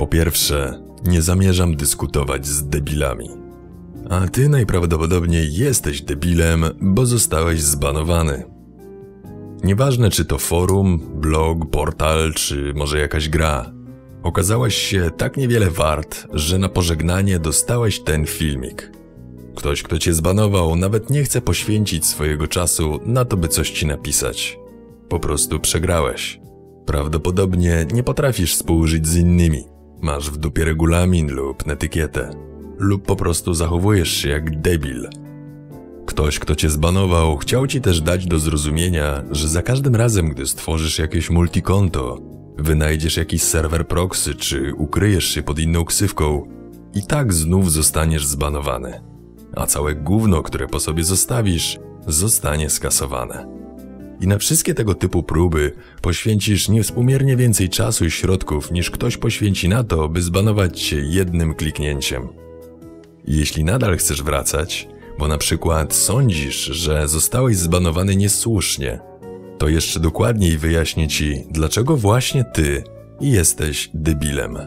Po pierwsze, nie zamierzam dyskutować z debilami. A ty najprawdopodobniej jesteś debilem, bo zostałeś zbanowany. Nieważne czy to forum, blog, portal, czy może jakaś gra. Okazałaś się tak niewiele wart, że na pożegnanie dostałeś ten filmik. Ktoś, kto cię zbanował, nawet nie chce poświęcić swojego czasu na to, by coś ci napisać. Po prostu przegrałeś. Prawdopodobnie nie potrafisz współżyć z innymi. Masz w dupie regulamin lub netykietę. Lub po prostu zachowujesz się jak debil. Ktoś, kto cię zbanował, chciał ci też dać do zrozumienia, że za każdym razem, gdy stworzysz jakieś multikonto, wynajdziesz jakiś serwer proxy czy ukryjesz się pod inną ksywką, i tak znów zostaniesz zbanowany. A całe gówno, które po sobie zostawisz, zostanie skasowane. I na wszystkie tego typu próby poświęcisz niewspółmiernie więcej czasu i środków niż ktoś poświęci na to, by zbanować cię jednym kliknięciem. Jeśli nadal chcesz wracać, bo na przykład sądzisz, że zostałeś zbanowany niesłusznie, to jeszcze dokładniej wyjaśnię ci, dlaczego właśnie ty jesteś debilem.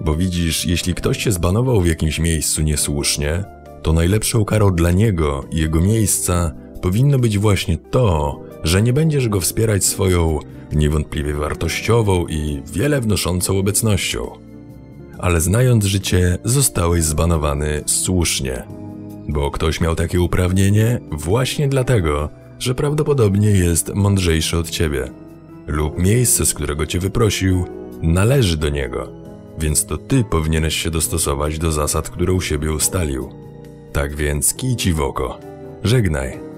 Bo widzisz, jeśli ktoś cię zbanował w jakimś miejscu niesłusznie, to najlepszą karą dla niego i jego miejsca powinno być właśnie to, że nie będziesz go wspierać swoją niewątpliwie wartościową i wiele wnoszącą obecnością. Ale znając życie, zostałeś zbanowany słusznie, bo ktoś miał takie uprawnienie właśnie dlatego, że prawdopodobnie jest mądrzejszy od ciebie, lub miejsce, z którego cię wyprosił, należy do niego, więc to ty powinieneś się dostosować do zasad, które u siebie ustalił. Tak więc kij ci w oko. Żegnaj.